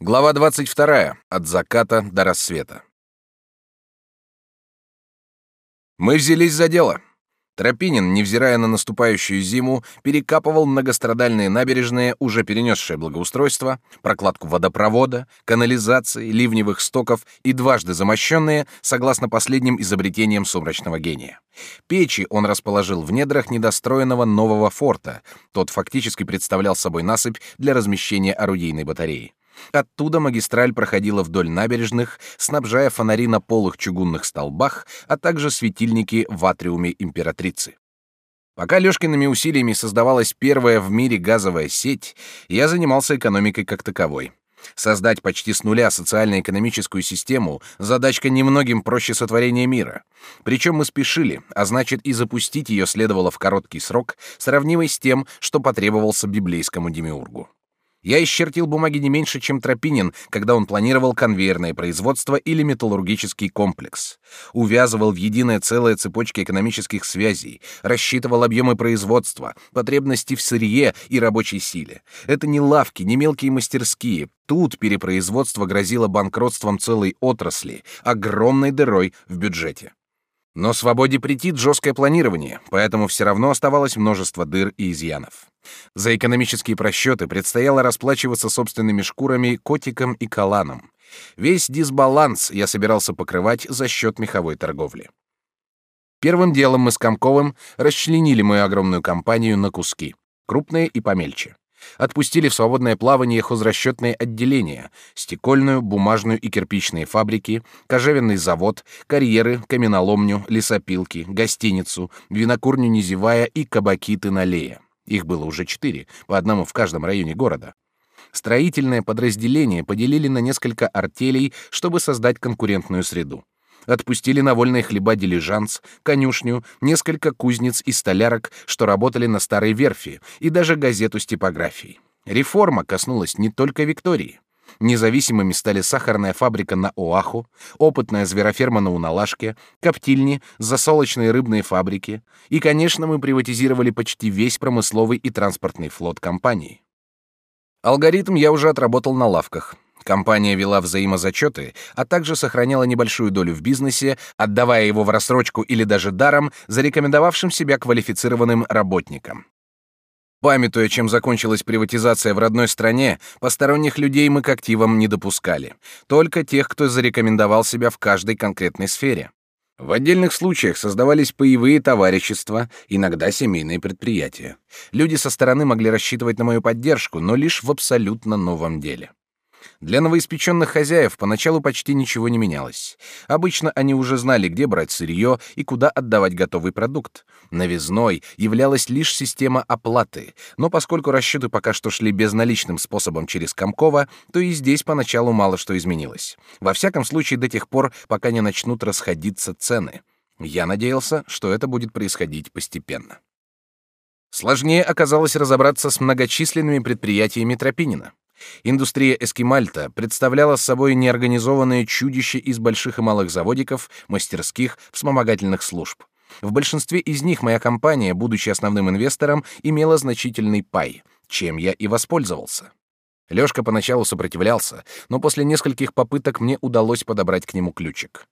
Глава 22. От заката до рассвета. Мы взялись за дело. Тропинин, невзирая на наступающую зиму, перекапывал многострадальные набережные, уже перенесшие благоустройство, прокладку водопровода, канализации, ливневых стоков и дважды замощенные, согласно последним изобретениям сумрачного гения. Печи он расположил в недрах недостроенного нового форта. Тот фактически представлял собой насыпь для размещения орудийной батареи. Оттуда магистраль проходила вдоль набережных, снабжая фонари на полых чугунных столбах, а также светильники в атриуме императрицы. Пока Лёшкиными усилиями создавалась первая в мире газовая сеть, я занимался экономикой как таковой. Создать почти с нуля социально-экономическую систему — задачка немногим проще сотворения мира. Причем мы спешили, а значит и запустить ее следовало в короткий срок, сравнимый с тем, что потребовался библейскому демиургу. Я исчертил бумаги не меньше, чем Тропинин, когда он планировал конвейерное производство или металлургический комплекс. Увязывал в единое целое цепочки экономических связей, рассчитывал объемы производства, потребности в сырье и рабочей силе. Это не лавки, не мелкие мастерские. Тут перепроизводство грозило банкротством целой отрасли, огромной дырой в бюджете. Но свободе претит жесткое планирование, поэтому все равно оставалось множество дыр и изъянов. За экономические просчеты предстояло расплачиваться собственными шкурами котиком и каланом. Весь дисбаланс я собирался покрывать за счет меховой торговли. Первым делом мы с Комковым расчленили мою огромную компанию на куски, крупные и помельче отпустили в свободное плавание хозрасчетные отделения, стекольную, бумажную и кирпичные фабрики, кожевенный завод, карьеры, каменоломню, лесопилки, гостиницу, винокурню Низевая и кабаки Тыналея. Их было уже четыре, по одному в каждом районе города. Строительное подразделение поделили на несколько артелей, чтобы создать конкурентную среду отпустили на вольные хлеба дилижанс, конюшню, несколько кузнец и столярок, что работали на старой верфи, и даже газету с типографией. Реформа коснулась не только Виктории. Независимыми стали сахарная фабрика на Оаху, опытная звероферма на Уналашке, коптильни, засолочные рыбные фабрики, и, конечно, мы приватизировали почти весь промысловый и транспортный флот компании. Алгоритм я уже отработал на лавках. Компания вела взаимозачеты, а также сохраняла небольшую долю в бизнесе, отдавая его в рассрочку или даже даром зарекомендовавшим себя квалифицированным работникам. Памятуя, чем закончилась приватизация в родной стране, посторонних людей мы к активам не допускали. Только тех, кто зарекомендовал себя в каждой конкретной сфере. В отдельных случаях создавались паевые товарищества, иногда семейные предприятия. Люди со стороны могли рассчитывать на мою поддержку, но лишь в абсолютно новом деле. Для новоиспеченных хозяев поначалу почти ничего не менялось. Обычно они уже знали, где брать сырье и куда отдавать готовый продукт. Новизной являлась лишь система оплаты, но поскольку расчеты пока что шли безналичным способом через Комкова, то и здесь поначалу мало что изменилось. Во всяком случае до тех пор, пока не начнут расходиться цены. Я надеялся, что это будет происходить постепенно. Сложнее оказалось разобраться с многочисленными предприятиями Тропинина. Индустрия эскимальта представляла собой неорганизованное чудище из больших и малых заводиков, мастерских, вспомогательных служб. В большинстве из них моя компания, будучи основным инвестором, имела значительный пай, чем я и воспользовался. Лёшка поначалу сопротивлялся, но после нескольких попыток мне удалось подобрать к нему ключик.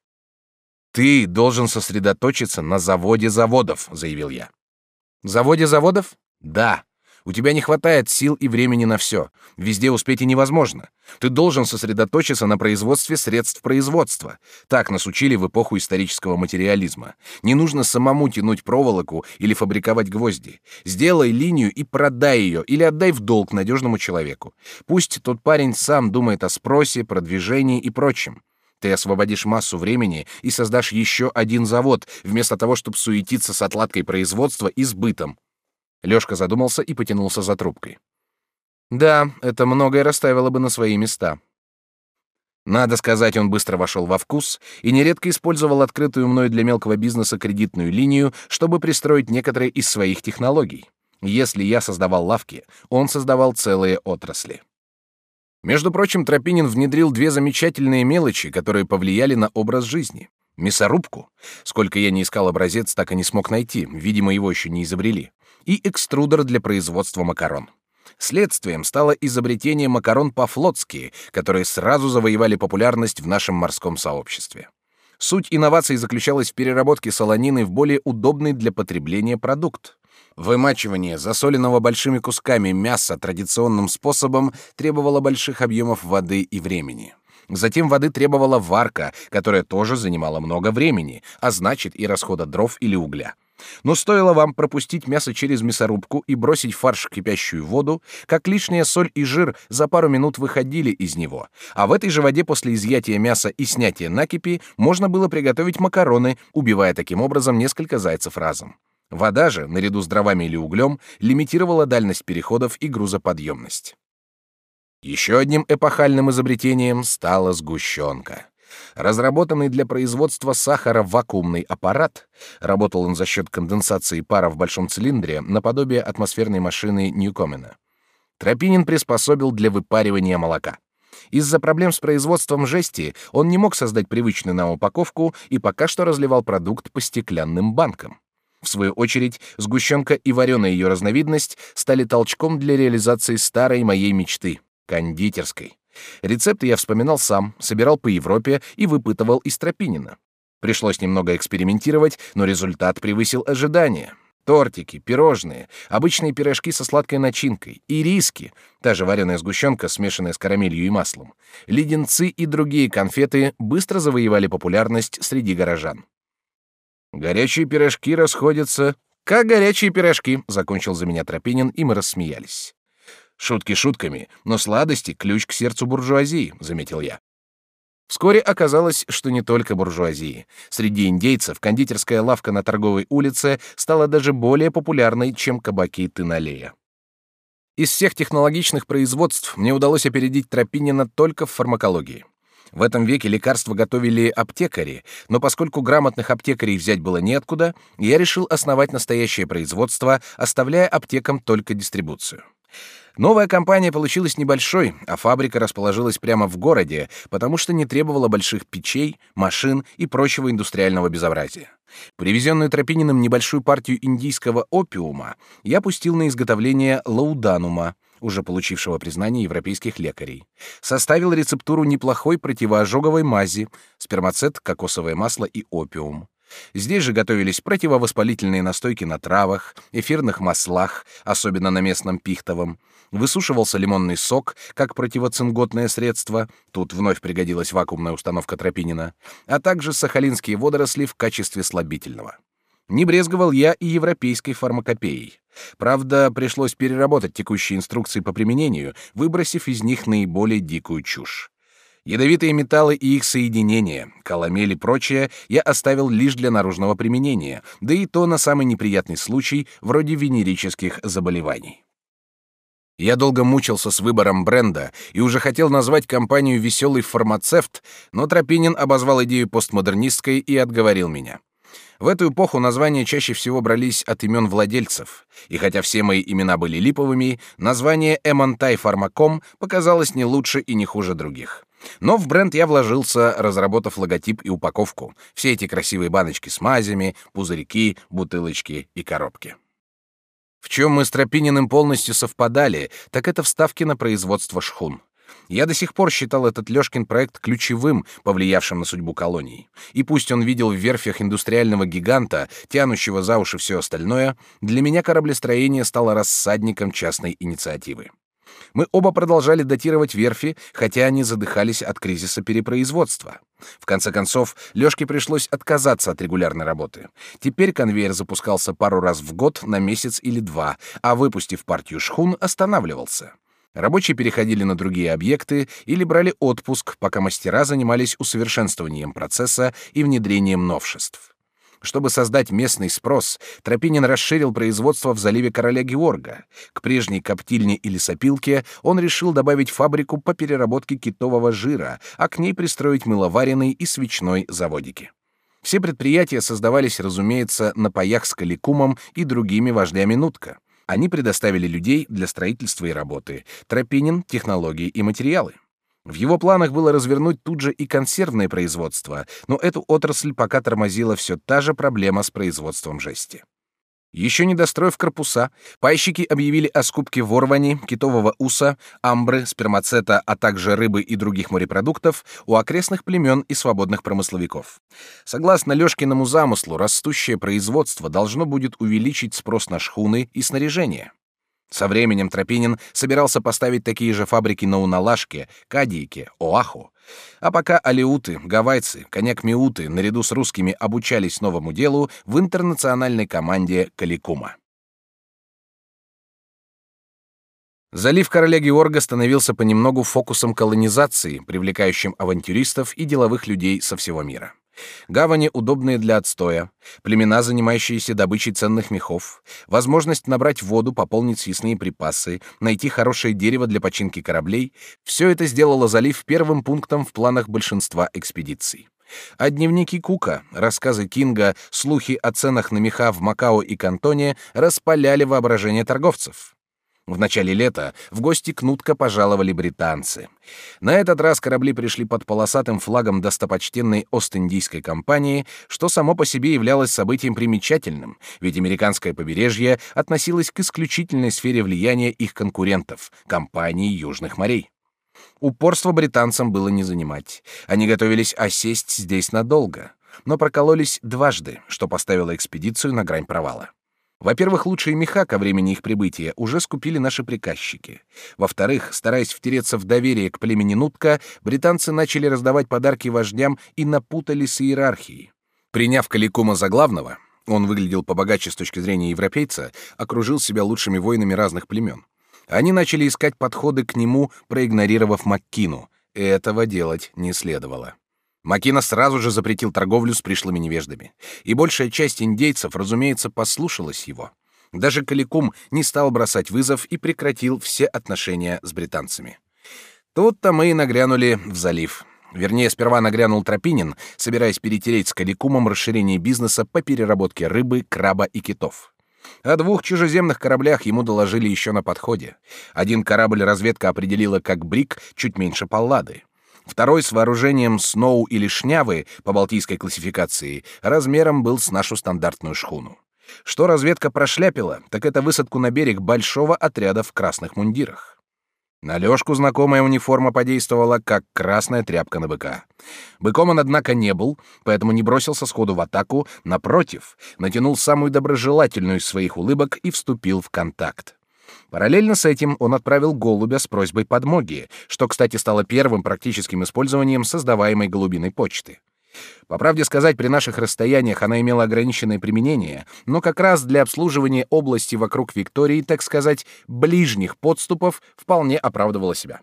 «Ты должен сосредоточиться на заводе заводов», — заявил я. «Заводе заводов? Да. У тебя не хватает сил и времени на все. Везде успеть и невозможно. Ты должен сосредоточиться на производстве средств производства. Так нас учили в эпоху исторического материализма. Не нужно самому тянуть проволоку или фабриковать гвозди. Сделай линию и продай ее, или отдай в долг надежному человеку. Пусть тот парень сам думает о спросе, продвижении и прочем. Ты освободишь массу времени и создашь еще один завод, вместо того, чтобы суетиться с отладкой производства и сбытом. Лёшка задумался и потянулся за трубкой. Да, это многое расставило бы на свои места. Надо сказать, он быстро вошел во вкус и нередко использовал открытую мной для мелкого бизнеса кредитную линию, чтобы пристроить некоторые из своих технологий. Если я создавал лавки, он создавал целые отрасли. Между прочим, Тропинин внедрил две замечательные мелочи, которые повлияли на образ жизни. Мясорубку. Сколько я не искал образец, так и не смог найти. Видимо, его еще не изобрели и экструдер для производства макарон. Следствием стало изобретение макарон по-флотски, которые сразу завоевали популярность в нашем морском сообществе. Суть инноваций заключалась в переработке солонины в более удобный для потребления продукт. Вымачивание засоленного большими кусками мяса традиционным способом требовало больших объемов воды и времени. Затем воды требовала варка, которая тоже занимала много времени, а значит и расхода дров или угля. Но стоило вам пропустить мясо через мясорубку и бросить фарш в кипящую воду, как лишняя соль и жир за пару минут выходили из него, а в этой же воде после изъятия мяса и снятия накипи можно было приготовить макароны, убивая таким образом несколько зайцев разом. Вода же, наряду с дровами или углем, лимитировала дальность переходов и грузоподъемность. Еще одним эпохальным изобретением стала сгущенка. Разработанный для производства сахара вакуумный аппарат, работал он за счет конденсации пара в большом цилиндре наподобие атмосферной машины Ньюкомена. Тропинин приспособил для выпаривания молока. Из-за проблем с производством жести он не мог создать привычную нам упаковку и пока что разливал продукт по стеклянным банкам. В свою очередь, сгущенка и вареная ее разновидность стали толчком для реализации старой моей мечты — кондитерской. Рецепты я вспоминал сам, собирал по Европе и выпытывал из Тропинина. Пришлось немного экспериментировать, но результат превысил ожидания. Тортики, пирожные, обычные пирожки со сладкой начинкой, ириски, та же вареная сгущенка, смешанная с карамелью и маслом, леденцы и другие конфеты быстро завоевали популярность среди горожан. Горячие пирожки расходятся. Как горячие пирожки, закончил за меня Тропинин, и мы рассмеялись. Шутки шутками, но сладости — ключ к сердцу буржуазии, заметил я. Вскоре оказалось, что не только буржуазии. Среди индейцев кондитерская лавка на торговой улице стала даже более популярной, чем кабаки Тыналея. Из всех технологичных производств мне удалось опередить Тропинина только в фармакологии. В этом веке лекарства готовили аптекари, но поскольку грамотных аптекарей взять было неоткуда, я решил основать настоящее производство, оставляя аптекам только дистрибуцию. Новая компания получилась небольшой, а фабрика расположилась прямо в городе, потому что не требовала больших печей, машин и прочего индустриального безобразия. Привезенную Тропининым небольшую партию индийского опиума я пустил на изготовление лауданума, уже получившего признание европейских лекарей. Составил рецептуру неплохой противоожоговой мази, спермацет, кокосовое масло и опиум. Здесь же готовились противовоспалительные настойки на травах, эфирных маслах, особенно на местном пихтовом. Высушивался лимонный сок, как противоцинготное средство, тут вновь пригодилась вакуумная установка Тропинина, а также сахалинские водоросли в качестве слабительного. Не брезговал я и европейской фармакопеей. Правда, пришлось переработать текущие инструкции по применению, выбросив из них наиболее дикую чушь. Ядовитые металлы и их соединения, каламель и прочее я оставил лишь для наружного применения, да и то на самый неприятный случай, вроде венерических заболеваний. Я долго мучился с выбором бренда и уже хотел назвать компанию «Веселый фармацевт», но Тропинин обозвал идею постмодернистской и отговорил меня. В эту эпоху названия чаще всего брались от имен владельцев, и хотя все мои имена были липовыми, название «Эмонтай Фармаком» показалось не лучше и не хуже других. Но в бренд я вложился, разработав логотип и упаковку. Все эти красивые баночки с мазями, пузырьки, бутылочки и коробки. В чем мы с Тропининым полностью совпадали, так это вставки на производство шхун. Я до сих пор считал этот Лёшкин проект ключевым, повлиявшим на судьбу колоний. И пусть он видел в верфях индустриального гиганта, тянущего за уши все остальное, для меня кораблестроение стало рассадником частной инициативы. Мы оба продолжали датировать верфи, хотя они задыхались от кризиса перепроизводства. В конце концов, Лёшке пришлось отказаться от регулярной работы. Теперь конвейер запускался пару раз в год на месяц или два, а выпустив партию шхун, останавливался. Рабочие переходили на другие объекты или брали отпуск, пока мастера занимались усовершенствованием процесса и внедрением новшеств. Чтобы создать местный спрос, Тропинин расширил производство в заливе Короля Георга. К прежней коптильне или сопилке он решил добавить фабрику по переработке китового жира, а к ней пристроить мыловаренный и свечной заводики. Все предприятия создавались, разумеется, на паях с Каликумом и другими вождями Нутка. Они предоставили людей для строительства и работы, Тропинин — технологии и материалы. В его планах было развернуть тут же и консервное производство, но эту отрасль пока тормозила все та же проблема с производством жести. Еще не достроив корпуса, пайщики объявили о скупке ворвани, китового уса, амбры, спермацета, а также рыбы и других морепродуктов у окрестных племен и свободных промысловиков. Согласно Лёшкиному замыслу, растущее производство должно будет увеличить спрос на шхуны и снаряжение. Со временем Тропинин собирался поставить такие же фабрики на Уналашке, Кадийке, Оаху. А пока алиуты, гавайцы, коньяк-миуты наряду с русскими обучались новому делу в интернациональной команде Каликума. Залив короля Георга становился понемногу фокусом колонизации, привлекающим авантюристов и деловых людей со всего мира. Гавани удобные для отстоя, племена, занимающиеся добычей ценных мехов, возможность набрать воду, пополнить съестные припасы, найти хорошее дерево для починки кораблей — все это сделало залив первым пунктом в планах большинства экспедиций. А дневники Кука, рассказы Кинга, слухи о ценах на меха в Макао и Кантоне распаляли воображение торговцев. В начале лета в гости к Нутка пожаловали британцы. На этот раз корабли пришли под полосатым флагом достопочтенной Ост-Индийской компании, что само по себе являлось событием примечательным, ведь американское побережье относилось к исключительной сфере влияния их конкурентов — компании Южных морей. Упорство британцам было не занимать. Они готовились осесть здесь надолго, но прокололись дважды, что поставило экспедицию на грань провала. Во-первых, лучшие меха ко времени их прибытия уже скупили наши приказчики. Во-вторых, стараясь втереться в доверие к племени Нутка, британцы начали раздавать подарки вождям и напутали с иерархией. Приняв Каликума за главного, он выглядел побогаче с точки зрения европейца, окружил себя лучшими воинами разных племен. Они начали искать подходы к нему, проигнорировав Маккину. Этого делать не следовало. Макина сразу же запретил торговлю с пришлыми невеждами, и большая часть индейцев, разумеется, послушалась его. Даже Каликум не стал бросать вызов и прекратил все отношения с британцами. Тут-то мы и нагрянули в залив. Вернее, сперва нагрянул Тропинин, собираясь перетереть с Каликумом расширение бизнеса по переработке рыбы, краба и китов. О двух чужеземных кораблях ему доложили еще на подходе. Один корабль разведка определила как Брик, чуть меньше Паллады. Второй с вооружением Сноу или Шнявы по балтийской классификации размером был с нашу стандартную шхуну. Что разведка прошляпила, так это высадку на берег большого отряда в красных мундирах. На Лёшку знакомая униформа подействовала, как красная тряпка на быка. Быком он, однако, не был, поэтому не бросился сходу в атаку, напротив, натянул самую доброжелательную из своих улыбок и вступил в контакт. Параллельно с этим он отправил голубя с просьбой подмоги, что, кстати, стало первым практическим использованием создаваемой голубиной почты. По правде сказать, при наших расстояниях она имела ограниченное применение, но как раз для обслуживания области вокруг Виктории, так сказать, ближних подступов вполне оправдывала себя.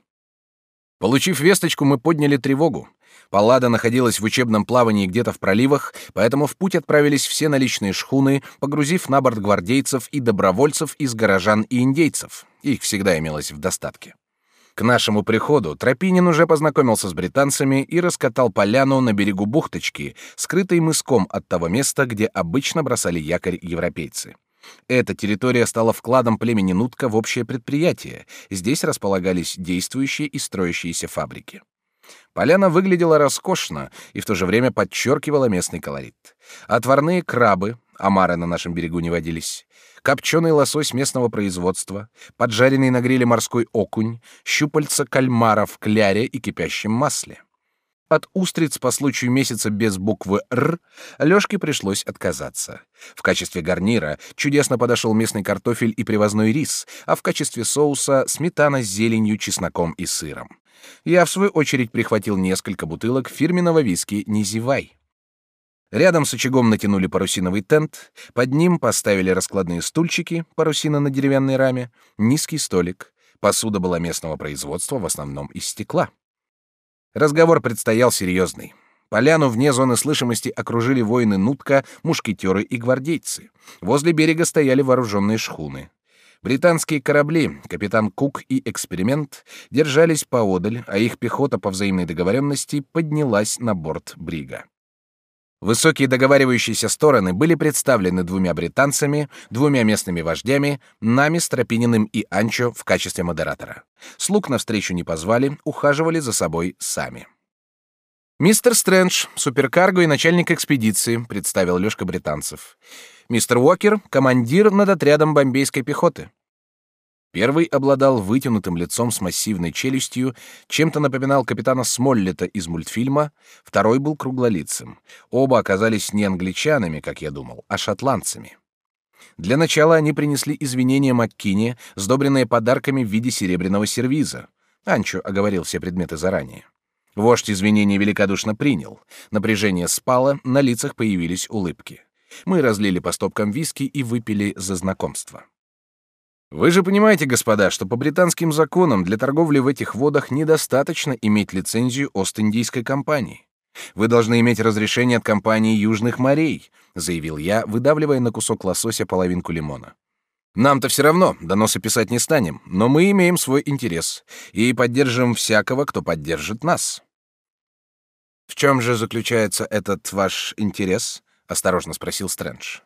Получив весточку, мы подняли тревогу. Паллада находилась в учебном плавании где-то в проливах, поэтому в путь отправились все наличные шхуны, погрузив на борт гвардейцев и добровольцев из горожан и индейцев. Их всегда имелось в достатке. К нашему приходу Тропинин уже познакомился с британцами и раскатал поляну на берегу бухточки, скрытой мыском от того места, где обычно бросали якорь европейцы. Эта территория стала вкладом племени Нутка в общее предприятие. Здесь располагались действующие и строящиеся фабрики. Поляна выглядела роскошно и в то же время подчеркивала местный колорит. Отварные крабы, омары на нашем берегу не водились, копченый лосось местного производства, поджаренный на гриле морской окунь, щупальца кальмара в кляре и кипящем масле. От устриц по случаю месяца без буквы «Р» Лёшке пришлось отказаться. В качестве гарнира чудесно подошел местный картофель и привозной рис, а в качестве соуса — сметана с зеленью, чесноком и сыром. Я, в свою очередь, прихватил несколько бутылок фирменного виски «Не зевай». Рядом с очагом натянули парусиновый тент, под ним поставили раскладные стульчики, парусина на деревянной раме, низкий столик. Посуда была местного производства, в основном из стекла. Разговор предстоял серьезный. Поляну вне зоны слышимости окружили воины Нутка, мушкетеры и гвардейцы. Возле берега стояли вооруженные шхуны. Британские корабли, капитан Кук и Эксперимент, держались поодаль, а их пехота по взаимной договоренности поднялась на борт Брига. Высокие договаривающиеся стороны были представлены двумя британцами, двумя местными вождями, нами с Тропининым и Анчо в качестве модератора. Слуг навстречу не позвали, ухаживали за собой сами. Мистер Стрэндж, суперкарго и начальник экспедиции, представил Лёшка британцев. Уокер, командир над отрядом бомбейской пехоты. Первый обладал вытянутым лицом с массивной челюстью, чем-то напоминал капитана Смоллета из мультфильма, второй был круглолицым. Оба оказались не англичанами, как я думал, а шотландцами. Для начала они принесли извинения Маккине, сдобренные подарками в виде серебряного сервиза. Анчо оговорил все предметы заранее. Вождь извинения великодушно принял. Напряжение спало, на лицах появились улыбки. Мы разлили по стопкам виски и выпили за знакомство. Вы же понимаете, господа, что по британским законам для торговли в этих водах недостаточно иметь лицензию Ост-Индийской компании. Вы должны иметь разрешение от компании Южных морей, заявил я, выдавливая на кусок лосося половинку лимона. Нам-то все равно, доносы писать не станем, но мы имеем свой интерес и поддержим всякого, кто поддержит нас. В чем же заключается этот ваш интерес? Осторожно спросил Стрэндж.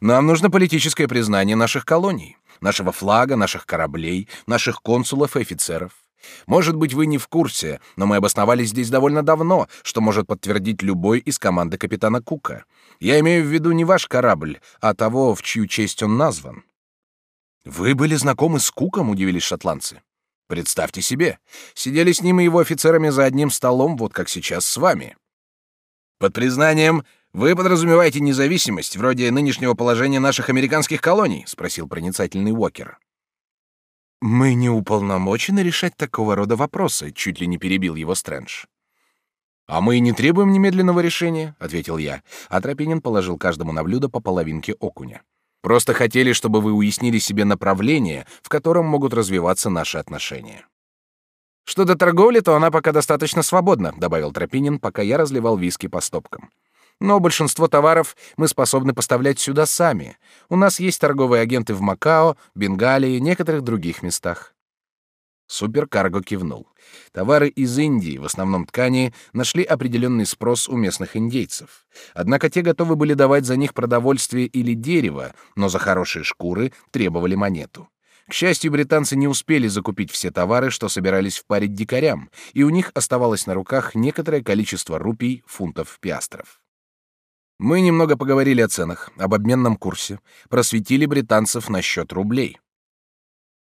Нам нужно политическое признание наших колоний, нашего флага, наших кораблей, наших консулов и офицеров. Может быть, вы не в курсе, но мы обосновались здесь довольно давно, что может подтвердить любой из команды капитана Кука. Я имею в виду не ваш корабль, а того, в чью честь он назван. Вы были знакомы с Куком, удивились шотландцы. Представьте себе, сидели с ним и его офицерами за одним столом, вот как сейчас с вами. Под признанием вы подразумеваете независимость, вроде нынешнего положения наших американских колоний, спросил проницательный Уокер. Мы не уполномочены решать такого рода вопросы, чуть ли не перебил его Стрэндж. А мы и не требуем немедленного решения, ответил я, а Тропинин положил каждому на блюдо по половинке окуня. Просто хотели, чтобы вы уяснили себе направление, в котором могут развиваться наши отношения. Что до торговли, то она пока достаточно свободна, добавил Тропинин, пока я разливал виски по стопкам. Но большинство товаров мы способны поставлять сюда сами. У нас есть торговые агенты в Макао, Бенгалии, некоторых других местах. Суперкарго кивнул. Товары из Индии, в основном ткани, нашли определенный спрос у местных индейцев. Однако те готовы были давать за них продовольствие или дерево, но за хорошие шкуры требовали монету. К счастью, британцы не успели закупить все товары, что собирались впарить дикарям, и у них оставалось на руках некоторое количество рупий, фунтов, пиастров. Мы немного поговорили о ценах, об обменном курсе, просветили британцев насчет рублей.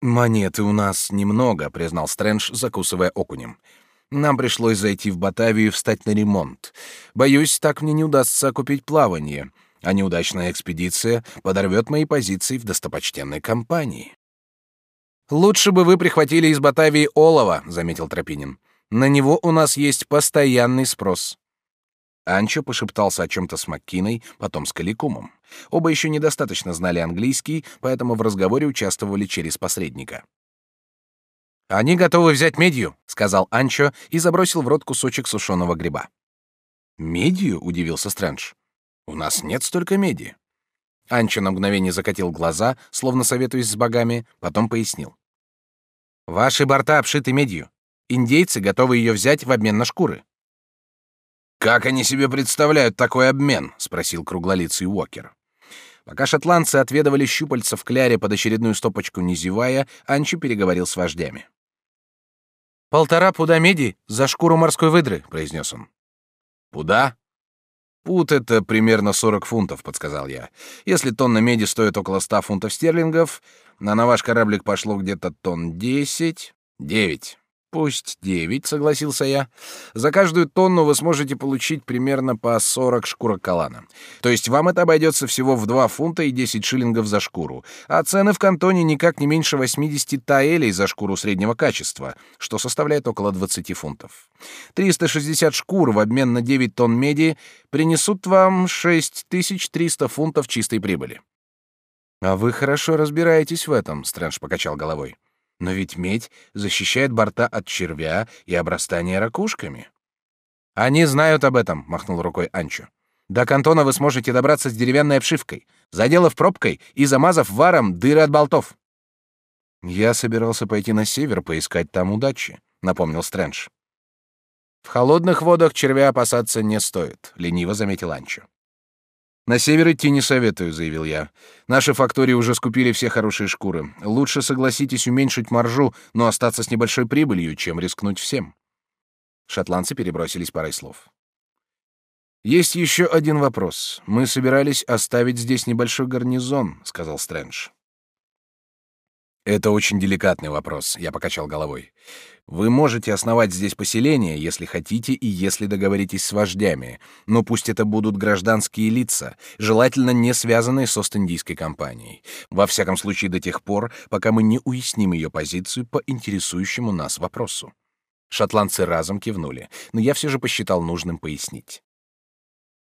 «Монеты у нас немного», — признал Стрэндж, закусывая окунем. «Нам пришлось зайти в Батавию и встать на ремонт. Боюсь, так мне не удастся окупить плавание, а неудачная экспедиция подорвет мои позиции в достопочтенной компании». «Лучше бы вы прихватили из Батавии олова», — заметил Тропинин. «На него у нас есть постоянный спрос». Анчо пошептался о чем-то с Маккиной, потом с Каликумом. Оба еще недостаточно знали английский, поэтому в разговоре участвовали через посредника. «Они готовы взять медью», — сказал Анчо и забросил в рот кусочек сушеного гриба. «Медью?» — удивился Стрэндж. «У нас нет столько меди». Анчо на мгновение закатил глаза, словно советуясь с богами, потом пояснил. «Ваши борта обшиты медью. Индейцы готовы ее взять в обмен на шкуры. «Как они себе представляют такой обмен?» — спросил круглолицый Уокер. Пока шотландцы отведывали щупальца в кляре под очередную стопочку не зевая, Анчи переговорил с вождями. «Полтора пуда меди за шкуру морской выдры», — произнес он. «Пуда?» «Пуд — это примерно 40 фунтов», — подсказал я. «Если тонна меди стоит около 100 фунтов стерлингов, а на ваш кораблик пошло где-то тонн 10...» «Девять. Пусть девять, согласился я. За каждую тонну вы сможете получить примерно по сорок шкурок калана. То есть вам это обойдется всего в два фунта и десять шиллингов за шкуру. А цены в кантоне никак не меньше 80 таэлей за шкуру среднего качества, что составляет около 20 фунтов. 360 шкур в обмен на 9 тонн меди принесут вам 6300 фунтов чистой прибыли. А вы хорошо разбираетесь в этом, Стрэндж покачал головой. Но ведь медь защищает борта от червя и обрастания ракушками. Они знают об этом, махнул рукой Анчо. До кантона вы сможете добраться с деревянной обшивкой, заделав пробкой и замазав варом дыры от болтов. Я собирался пойти на север поискать там удачи, напомнил Стрэндж. В холодных водах червя опасаться не стоит, лениво заметил Анчо. На север идти не советую, заявил я. Наши фактории уже скупили все хорошие шкуры. Лучше согласитесь уменьшить маржу, но остаться с небольшой прибылью, чем рискнуть всем. Шотландцы перебросились парой слов. Есть еще один вопрос. Мы собирались оставить здесь небольшой гарнизон, сказал Стрэндж. Это очень деликатный вопрос, я покачал головой. Вы можете основать здесь поселение, если хотите и если договоритесь с вождями, но пусть это будут гражданские лица, желательно не связанные с Ост-Индийской компанией. Во всяком случае до тех пор, пока мы не уясним ее позицию по интересующему нас вопросу. Шотландцы разом кивнули, но я все же посчитал нужным пояснить.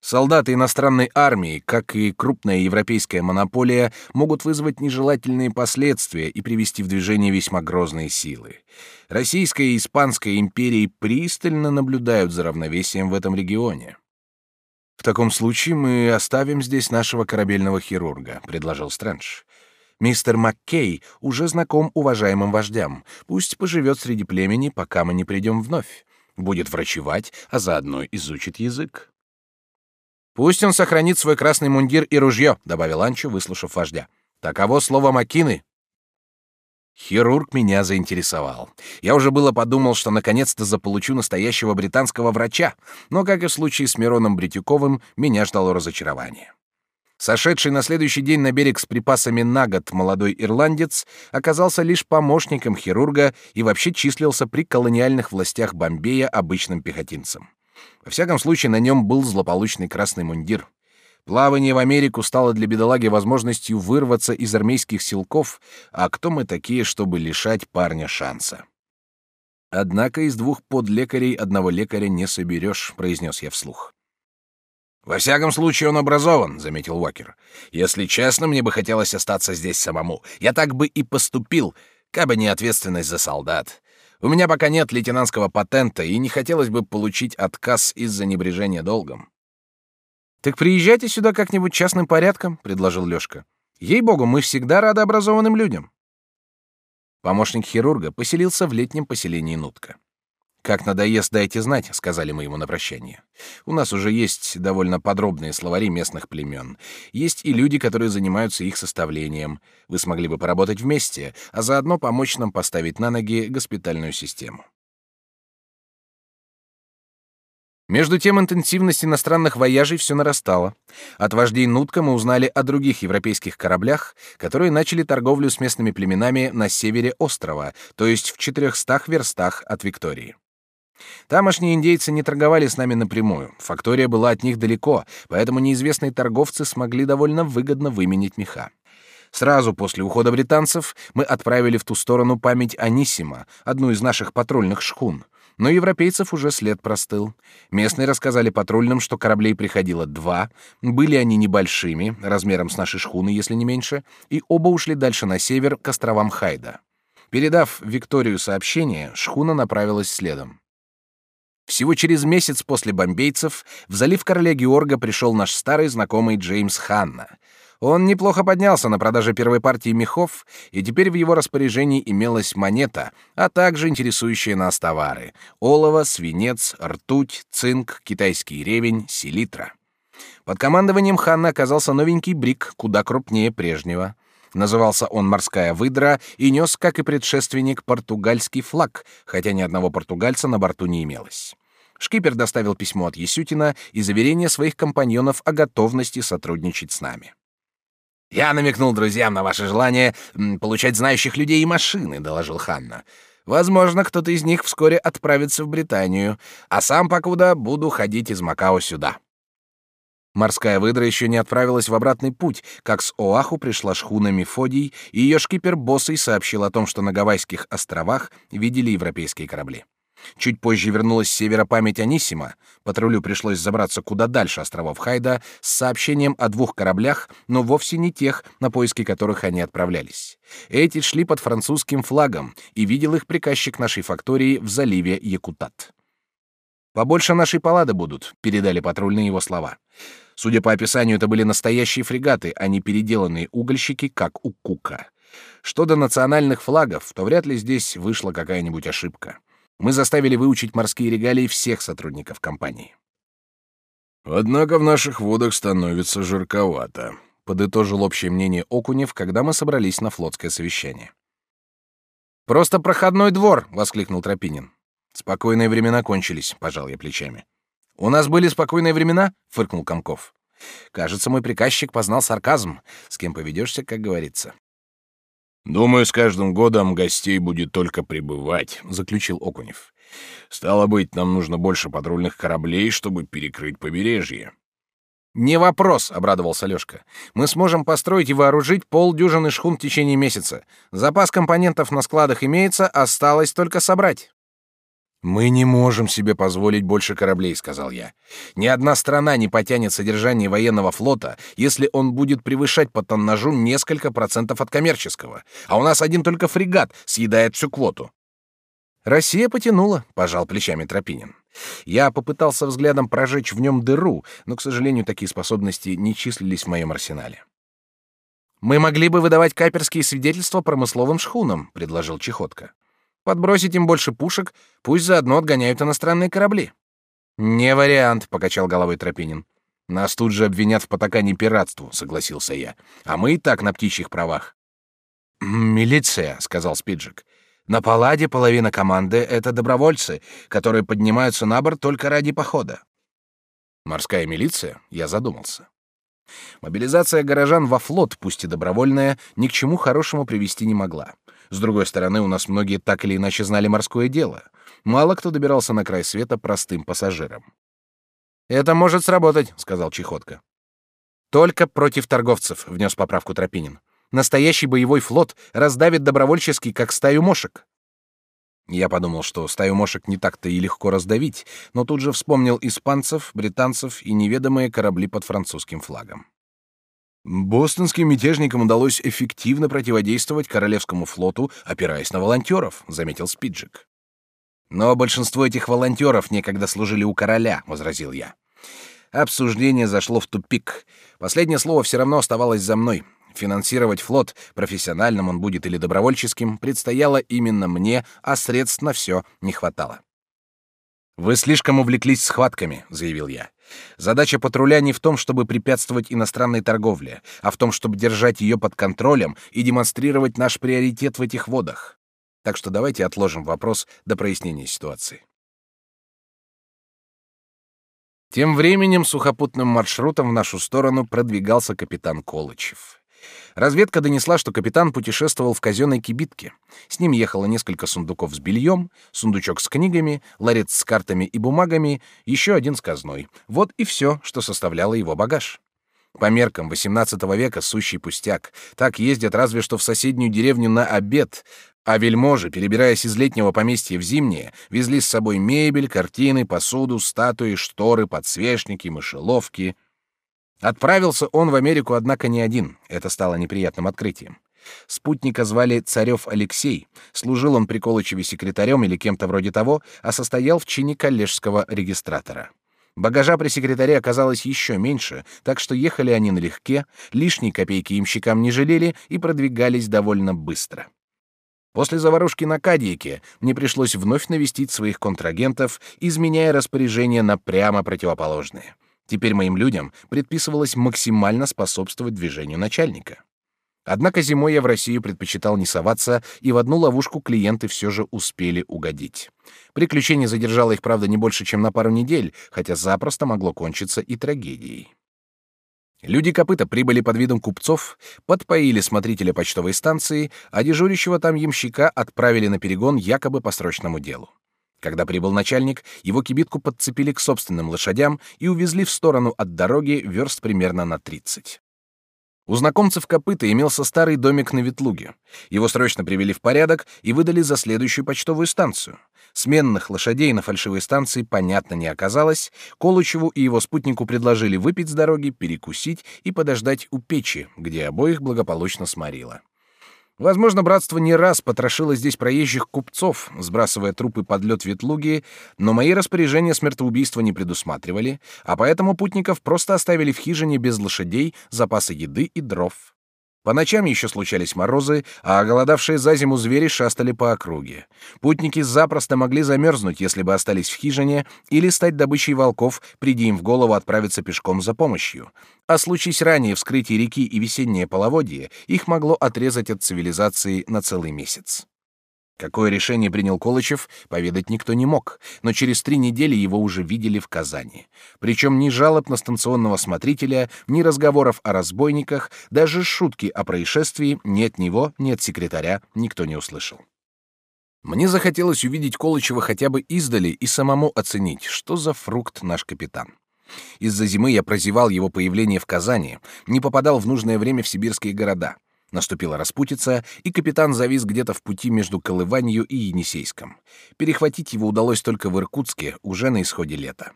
Солдаты иностранной армии, как и крупная европейская монополия, могут вызвать нежелательные последствия и привести в движение весьма грозные силы. Российская и Испанская империи пристально наблюдают за равновесием в этом регионе. В таком случае мы оставим здесь нашего корабельного хирурга, предложил Стрэндж. Мистер Маккей уже знаком уважаемым вождям. Пусть поживет среди племени, пока мы не придем вновь. Будет врачевать, а заодно изучит язык. Пусть он сохранит свой красный мундир и ружье, добавил Анчо, выслушав вождя. Таково слово Макины. Хирург меня заинтересовал. Я уже было подумал, что наконец-то заполучу настоящего британского врача, но, как и в случае с Мироном Бритюковым, меня ждало разочарование. Сошедший на следующий день на берег с припасами на год молодой ирландец оказался лишь помощником хирурга и вообще числился при колониальных властях Бомбея обычным пехотинцем. Во всяком случае, на нем был злополучный красный мундир. Плавание в Америку стало для бедолаги возможностью вырваться из армейских силков, а кто мы такие, чтобы лишать парня шанса? Однако из двух подлекарей одного лекаря не соберешь, произнес я вслух. Во всяком случае, он образован, заметил Уокер. Если честно, мне бы хотелось остаться здесь самому. Я так бы и поступил, кабы не ответственность за солдат. У меня пока нет лейтенантского патента, и не хотелось бы получить отказ из-за небрежения долгом. Так приезжайте сюда как-нибудь частным порядком, предложил Лёшка. Ей-богу, мы всегда рады образованным людям. Помощник хирурга поселился в летнем поселении Нутка. Как надоест, дайте знать, сказали мы ему на прощание. У нас уже есть довольно подробные словари местных племен. Есть и люди, которые занимаются их составлением. Вы смогли бы поработать вместе, а заодно помочь нам поставить на ноги госпитальную систему. Между тем интенсивность иностранных вояжей все нарастала. От вождей Нутка мы узнали о других европейских кораблях, которые начали торговлю с местными племенами на севере острова, то есть в 400 верстах от Виктории. Тамошние индейцы не торговали с нами напрямую. Фактория была от них далеко, поэтому неизвестные торговцы смогли довольно выгодно выменить меха. Сразу после ухода британцев мы отправили в ту сторону память Анисима, одну из наших патрульных шхун. Но европейцев уже след простыл. Местные рассказали патрульным, что кораблей приходило два, были они небольшими, размером с нашей шхуны, если не меньше, и оба ушли дальше на север к островам Хайда. Передав Викторию сообщение, шхуна направилась следом. Всего через месяц после бомбейцев в залив короля Георга пришел наш старый знакомый Джеймс Ханна. Он неплохо поднялся на продаже первой партии мехов, и теперь в его распоряжении имелась монета, а также интересующие нас товары — олово, свинец, ртуть, цинк, китайский ревень, селитра. Под командованием Ханна оказался новенький брик, куда крупнее прежнего. Назывался он «Морская выдра» и нес, как и предшественник, португальский флаг, хотя ни одного португальца на борту не имелось. Шкипер доставил письмо от Есютина и заверение своих компаньонов о готовности сотрудничать с нами. «Я намекнул друзьям на ваше желание получать знающих людей и машины», — доложил Ханна. «Возможно, кто-то из них вскоре отправится в Британию, а сам, покуда, буду ходить из Макао сюда». Морская выдра еще не отправилась в обратный путь, как с Оаху пришла шхуна Мефодий, и ее шкипер Боссой сообщил о том, что на Гавайских островах видели европейские корабли. Чуть позже вернулась с севера память Анисима. Патрулю пришлось забраться куда дальше островов Хайда с сообщением о двух кораблях, но вовсе не тех, на поиски которых они отправлялись. Эти шли под французским флагом, и видел их приказчик нашей фактории в заливе Якутат. «Побольше нашей палады будут», — передали патрульные его слова. Судя по описанию, это были настоящие фрегаты, а не переделанные угольщики, как у Кука. Что до национальных флагов, то вряд ли здесь вышла какая-нибудь ошибка. Мы заставили выучить морские регалии всех сотрудников компании. Однако в наших водах становится жарковато, подытожил общее мнение Окунев, когда мы собрались на флотское совещание. Просто проходной двор, воскликнул Тропинин. Спокойные времена кончились, пожал я плечами. У нас были спокойные времена, фыркнул Комков. Кажется, мой приказчик познал сарказм. С кем поведешься, как говорится. Думаю, с каждым годом гостей будет только прибывать, заключил Окунев. Стало быть, нам нужно больше патрульных кораблей, чтобы перекрыть побережье. Не вопрос, обрадовался Лёшка. Мы сможем построить и вооружить полдюжины шхун в течение месяца. Запас компонентов на складах имеется, осталось только собрать. Мы не можем себе позволить больше кораблей, сказал я. Ни одна страна не потянет содержание военного флота, если он будет превышать по тоннажу несколько процентов от коммерческого, а у нас один только фрегат съедает всю квоту. Россия потянула, пожал плечами Тропинин. Я попытался взглядом прожечь в нем дыру, но, к сожалению, такие способности не числились в моем арсенале. Мы могли бы выдавать каперские свидетельства промысловым шхунам, предложил Чехотка. Подбросить им больше пушек, пусть заодно отгоняют иностранные корабли. Не вариант, покачал головой Тропинин. Нас тут же обвинят в потакании пиратству, согласился я. А мы и так на птичьих правах. Милиция, сказал Спиджик. На Палладе половина команды — это добровольцы, которые поднимаются на борт только ради похода. Морская милиция? Я задумался. Мобилизация горожан во флот, пусть и добровольная, ни к чему хорошему привести не могла. С другой стороны, у нас многие так или иначе знали морское дело. Мало кто добирался на край света простым пассажиром. «Это может сработать», — сказал Чехотка. «Только против торговцев», — внес поправку Тропинин. «Настоящий боевой флот раздавит добровольческий, как стаю мошек». Я подумал, что стаю мошек не так-то и легко раздавить, но тут же вспомнил испанцев, британцев и неведомые корабли под французским флагом. Бостонским мятежникам удалось эффективно противодействовать королевскому флоту, опираясь на волонтеров, заметил Спиджик. Но большинство этих волонтеров некогда служили у короля, возразил я. Обсуждение зашло в тупик. Последнее слово все равно оставалось за мной. Финансировать флот, профессиональным он будет или добровольческим, предстояло именно мне, а средств на все не хватало. Вы слишком увлеклись схватками, заявил я. Задача патруля не в том, чтобы препятствовать иностранной торговле, а в том, чтобы держать ее под контролем и демонстрировать наш приоритет в этих водах. Так что давайте отложим вопрос до прояснения ситуации. Тем временем сухопутным маршрутом в нашу сторону продвигался капитан Колычев. Разведка донесла, что капитан путешествовал в казенной кибитке. С ним ехало несколько сундуков с бельем, сундучок с книгами, ларец с картами и бумагами, еще один с казной. Вот и все, что составляло его багаж. По меркам XVIII века сущий пустяк. Так ездят разве что в соседнюю деревню на обед, а вельможи, перебираясь из летнего поместья в зимнее, везли с собой мебель, картины, посуду, статуи, шторы, подсвечники, мышеловки — Отправился он в Америку, однако, не один. Это стало неприятным открытием. Спутника звали Царев Алексей. Служил он при Колычеве секретарем или кем-то вроде того, а состоял в чине коллежского регистратора. Багажа при секретаре оказалось еще меньше, так что ехали они налегке, лишней копейки имщикам не жалели и продвигались довольно быстро. После заварушки на Кадьяке мне пришлось вновь навестить своих контрагентов, изменяя распоряжения на прямо противоположные — Теперь моим людям предписывалось максимально способствовать движению начальника. Однако зимой я в Россию предпочитал не соваться, и в одну ловушку клиенты все же успели угодить. Приключение задержало их, правда, не больше, чем на пару недель, хотя запросто могло кончиться и трагедией. Люди копыта прибыли под видом купцов, подпоили смотрителя почтовой станции, а дежурящего там ямщика отправили на перегон якобы по срочному делу. Когда прибыл начальник, его кибитку подцепили к собственным лошадям и увезли в сторону от дороги верст примерно на 30. У знакомцев копыта имелся старый домик на Ветлуге. Его срочно привели в порядок и выдали за следующую почтовую станцию. Сменных лошадей на фальшивой станции, понятно, не оказалось. Колычеву и его спутнику предложили выпить с дороги, перекусить и подождать у печи, где обоих благополучно сморило. Возможно, братство не раз потрошило здесь проезжих купцов, сбрасывая трупы под лед Ветлуги, но мои распоряжения смертоубийства не предусматривали, а поэтому путников просто оставили в хижине без лошадей, запасы еды и дров. По ночам еще случались морозы, а оголодавшие за зиму звери шастали по округе. Путники запросто могли замерзнуть, если бы остались в хижине, или стать добычей волков, приди им в голову отправиться пешком за помощью. А случись ранее вскрытие реки и весеннее половодье, их могло отрезать от цивилизации на целый месяц. Какое решение принял Колычев, поведать никто не мог, но через три недели его уже видели в Казани. Причем ни жалоб на станционного смотрителя, ни разговоров о разбойниках, даже шутки о происшествии ни от него, ни от секретаря никто не услышал. Мне захотелось увидеть Колычева хотя бы издали и самому оценить, что за фрукт наш капитан. Из-за зимы я прозевал его появление в Казани, не попадал в нужное время в сибирские города. Наступила распутица, и капитан завис где-то в пути между Колыванью и Енисейском. Перехватить его удалось только в Иркутске, уже на исходе лета.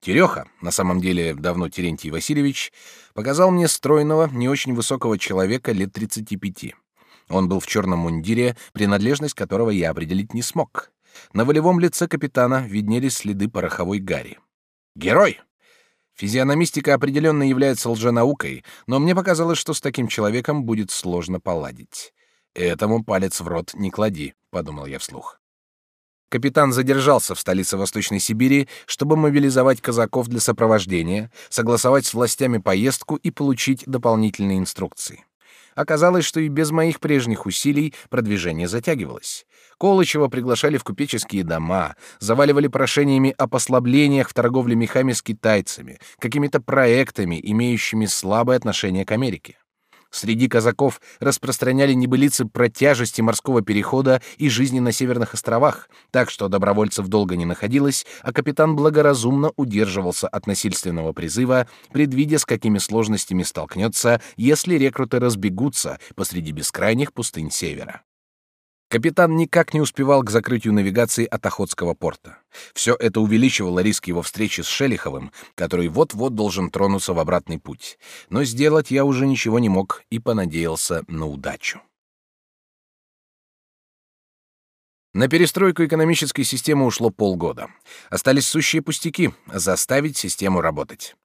Тереха, на самом деле давно Терентий Васильевич, показал мне стройного, не очень высокого человека лет 35. Он был в черном мундире, принадлежность которого я определить не смог. На волевом лице капитана виднелись следы пороховой гари. Герой! Физиономистика определенно является лженаукой, но мне показалось, что с таким человеком будет сложно поладить. Этому палец в рот не клади, подумал я вслух. Капитан задержался в столице Восточной Сибири, чтобы мобилизовать казаков для сопровождения, согласовать с властями поездку и получить дополнительные инструкции. Оказалось, что и без моих прежних усилий продвижение затягивалось. Колычева приглашали в купеческие дома, заваливали прошениями о послаблениях в торговле мехами с китайцами, какими-то проектами, имеющими слабое отношение к Америке. Среди казаков распространяли небылицы про тяжести морского перехода и жизни на северных островах, так что добровольцев долго не находилось, а капитан благоразумно удерживался от насильственного призыва, предвидя, с какими сложностями столкнется, если рекруты разбегутся посреди бескрайних пустынь севера. Капитан никак не успевал к закрытию навигации от Охотского порта. Все это увеличивало риск его встречи с Шелиховым, который вот-вот должен тронуться в обратный путь. Но сделать я уже ничего не мог и понадеялся на удачу. На перестройку экономической системы ушло полгода. Остались сущие пустяки — заставить систему работать.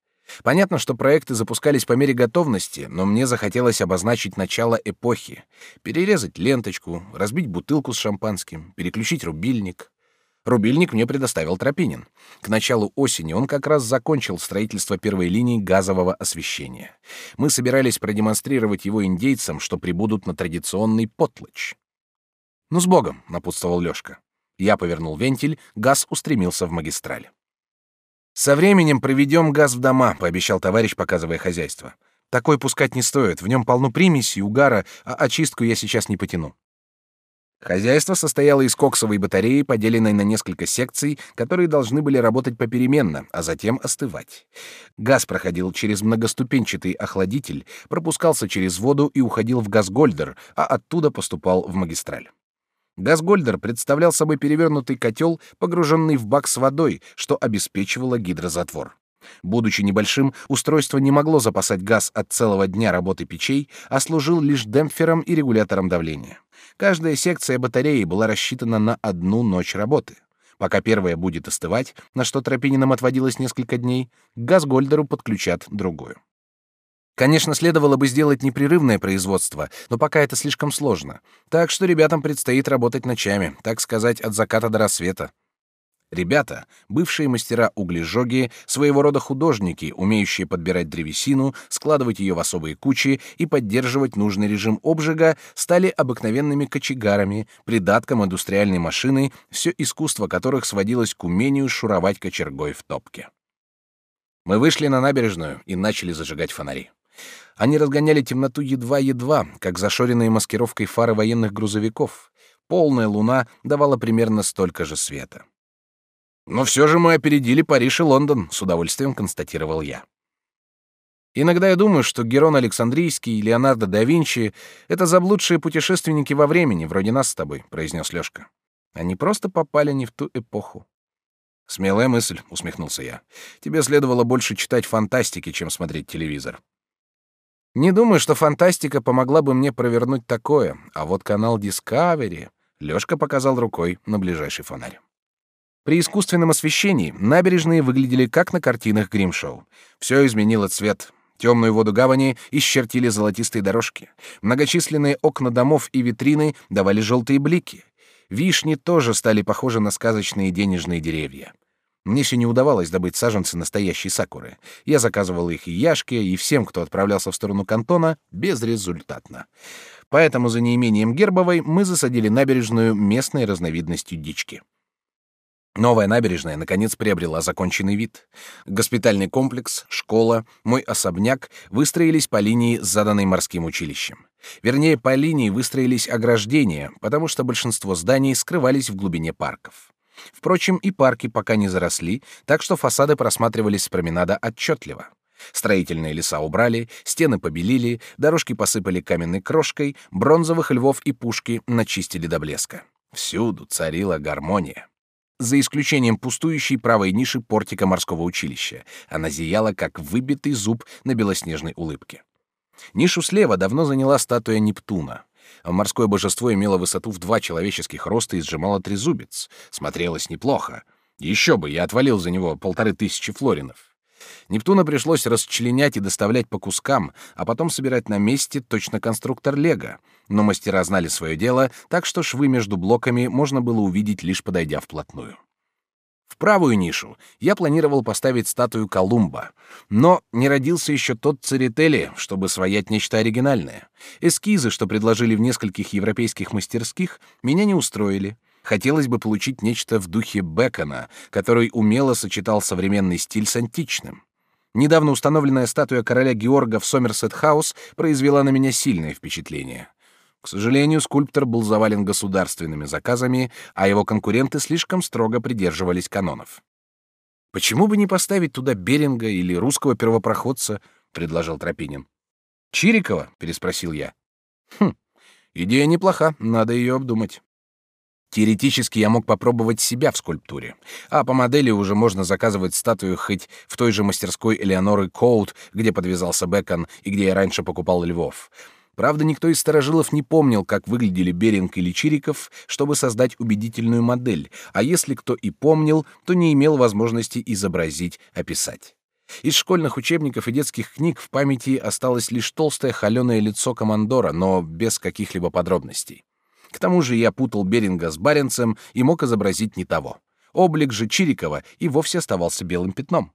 Понятно, что проекты запускались по мере готовности, но мне захотелось обозначить начало эпохи, перерезать ленточку, разбить бутылку с шампанским, переключить рубильник. Рубильник мне предоставил Тропинин. К началу осени он как раз закончил строительство первой линии газового освещения. Мы собирались продемонстрировать его индейцам, что прибудут на традиционный потлыч. «Ну, с Богом!» — напутствовал Лёшка. Я повернул вентиль, газ устремился в магистраль. Со временем проведем газ в дома, пообещал товарищ, показывая хозяйство. Такой пускать не стоит, в нем полно примесей, угара, а очистку я сейчас не потяну. Хозяйство состояло из коксовой батареи, поделенной на несколько секций, которые должны были работать попеременно, а затем остывать. Газ проходил через многоступенчатый охладитель, пропускался через воду и уходил в газгольдер, а оттуда поступал в магистраль. Газгольдер представлял собой перевернутый котел, погруженный в бак с водой, что обеспечивало гидрозатвор. Будучи небольшим, устройство не могло запасать газ от целого дня работы печей, а служил лишь демпфером и регулятором давления. Каждая секция батареи была рассчитана на одну ночь работы. Пока первая будет остывать, на что Тропининам отводилось несколько дней, к газгольдеру подключат другую. Конечно, следовало бы сделать непрерывное производство, но пока это слишком сложно. Так что ребятам предстоит работать ночами, так сказать, от заката до рассвета. Ребята, бывшие мастера углежоги, своего рода художники, умеющие подбирать древесину, складывать ее в особые кучи и поддерживать нужный режим обжига, стали обыкновенными кочегарами, придатком индустриальной машины, все искусство которых сводилось к умению шуровать кочергой в топке. Мы вышли на набережную и начали зажигать фонари. Они разгоняли темноту едва-едва, как зашоренные маскировкой фары военных грузовиков. Полная луна давала примерно столько же света. Но все же мы опередили Париж и Лондон, с удовольствием констатировал я. Иногда я думаю, что Герон Александрийский и Леонардо да Винчи — это заблудшие путешественники во времени, вроде нас с тобой, — произнес Лёшка. Они просто попали не в ту эпоху. Смелая мысль, — усмехнулся я. Тебе следовало больше читать фантастики, чем смотреть телевизор. Не думаю, что фантастика помогла бы мне провернуть такое, а вот канал Discovery... Лёшка показал рукой на ближайший фонарь. При искусственном освещении набережные выглядели как на картинах Гримшоу. Все изменило цвет. Темную воду гавани исчертили золотистые дорожки. Многочисленные окна домов и витрины давали желтые блики. Вишни тоже стали похожи на сказочные денежные деревья. Мне еще не удавалось добыть саженцы настоящей сакуры. Я заказывал их и Яшке, и всем, кто отправлялся в сторону кантона, безрезультатно. Поэтому за неимением Гербовой мы засадили набережную местной разновидностью дички. Новая набережная, наконец, приобрела законченный вид. Госпитальный комплекс, школа, мой особняк выстроились по линии, заданной морским училищем. Вернее, по линии выстроились ограждения, потому что большинство зданий скрывались в глубине парков. Впрочем, и парки пока не заросли, так что фасады просматривались с променада отчетливо. Строительные леса убрали, стены побелили, дорожки посыпали каменной крошкой, бронзовых львов и пушки начистили до блеска. Всюду царила гармония за исключением пустующей правой ниши портика морского училища. Она зияла, как выбитый зуб на белоснежной улыбке. Нишу слева давно заняла статуя Нептуна. Морское божество имело высоту в два человеческих роста и сжимало трезубец. Смотрелось неплохо. Еще бы, я отвалил за него полторы тысячи флоринов. Нептуна пришлось расчленять и доставлять по кускам, а потом собирать на месте точно конструктор Лего. Но мастера знали свое дело, так что швы между блоками можно было увидеть, лишь подойдя вплотную. В правую нишу я планировал поставить статую Колумба, но не родился еще тот Церетели, чтобы своять нечто оригинальное. Эскизы, что предложили в нескольких европейских мастерских, меня не устроили. Хотелось бы получить нечто в духе Бекона, который умело сочетал современный стиль с античным. Недавно установленная статуя короля Георга в Сомерсет-хаус произвела на меня сильное впечатление. К сожалению, скульптор был завален государственными заказами, а его конкуренты слишком строго придерживались канонов. «Почему бы не поставить туда Беринга или русского первопроходца?» — предложил Тропинин. «Чирикова?» — переспросил я. «Хм, идея неплоха, надо ее обдумать». Теоретически я мог попробовать себя в скульптуре, а по модели уже можно заказывать статую хоть в той же мастерской Элеоноры Коут, где подвязался Бекон и где я раньше покупал львов. Правда, никто из старожилов не помнил, как выглядели Беринг или Чириков, чтобы создать убедительную модель, а если кто и помнил, то не имел возможности изобразить, описать. Из школьных учебников и детских книг в памяти осталось лишь толстое холеное лицо командора, но без каких-либо подробностей. К тому же я путал Беринга с Баренцем и мог изобразить не того. Облик же Чирикова и вовсе оставался белым пятном.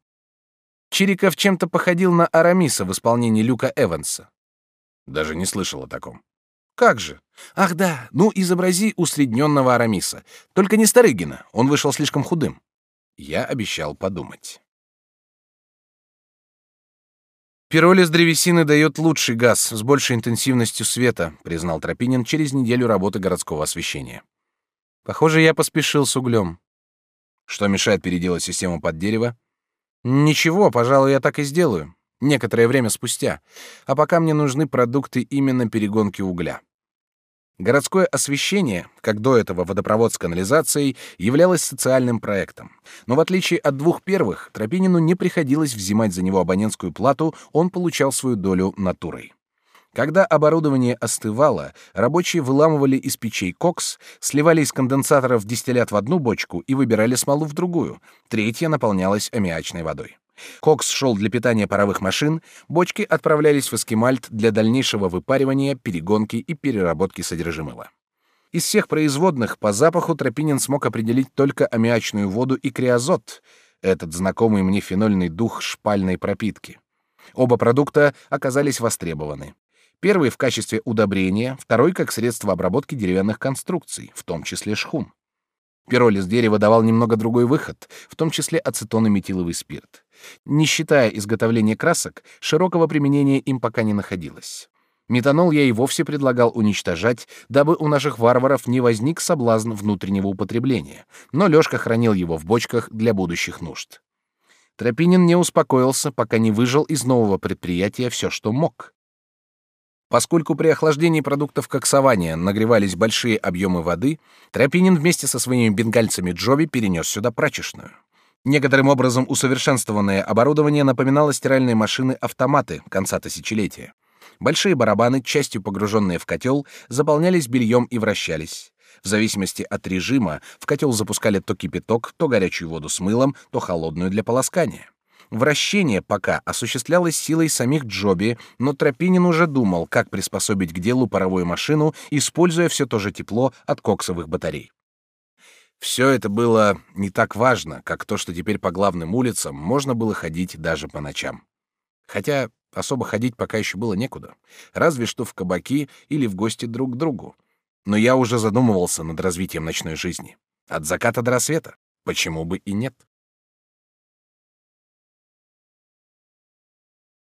Чириков чем-то походил на Арамиса в исполнении Люка Эванса. Даже не слышал о таком. Как же? Ах да, ну изобрази усредненного Арамиса. Только не Старыгина, он вышел слишком худым. Я обещал подумать. Пиролиз древесины дает лучший газ с большей интенсивностью света, признал Тропинин через неделю работы городского освещения. Похоже, я поспешил с углем. Что мешает переделать систему под дерево? Ничего, пожалуй, я так и сделаю. Некоторое время спустя. А пока мне нужны продукты именно перегонки угля. Городское освещение, как до этого водопровод с канализацией, являлось социальным проектом. Но в отличие от двух первых, Тропинину не приходилось взимать за него абонентскую плату, он получал свою долю натурой. Когда оборудование остывало, рабочие выламывали из печей кокс, сливали из конденсаторов дистиллят в одну бочку и выбирали смолу в другую, третья наполнялась аммиачной водой. Кокс шел для питания паровых машин, бочки отправлялись в эскимальт для дальнейшего выпаривания, перегонки и переработки содержимого. Из всех производных по запаху Тропинин смог определить только аммиачную воду и криозот, этот знакомый мне фенольный дух шпальной пропитки. Оба продукта оказались востребованы. Первый в качестве удобрения, второй как средство обработки деревянных конструкций, в том числе шхун. Пиролиз дерева давал немного другой выход, в том числе ацетон и метиловый спирт. Не считая изготовления красок, широкого применения им пока не находилось. Метанол я и вовсе предлагал уничтожать, дабы у наших варваров не возник соблазн внутреннего употребления, но Лёшка хранил его в бочках для будущих нужд. Тропинин не успокоился, пока не выжил из нового предприятия все, что мог. Поскольку при охлаждении продуктов коксования нагревались большие объемы воды, Тропинин вместе со своими бенгальцами Джоби перенес сюда прачечную. Некоторым образом усовершенствованное оборудование напоминало стиральные машины-автоматы конца тысячелетия. Большие барабаны, частью погруженные в котел, заполнялись бельем и вращались. В зависимости от режима в котел запускали то кипяток, то горячую воду с мылом, то холодную для полоскания. Вращение пока осуществлялось силой самих Джоби, но Тропинин уже думал, как приспособить к делу паровую машину, используя все то же тепло от коксовых батарей. Все это было не так важно, как то, что теперь по главным улицам можно было ходить даже по ночам. Хотя особо ходить пока еще было некуда. Разве что в кабаки или в гости друг к другу. Но я уже задумывался над развитием ночной жизни. От заката до рассвета. Почему бы и нет?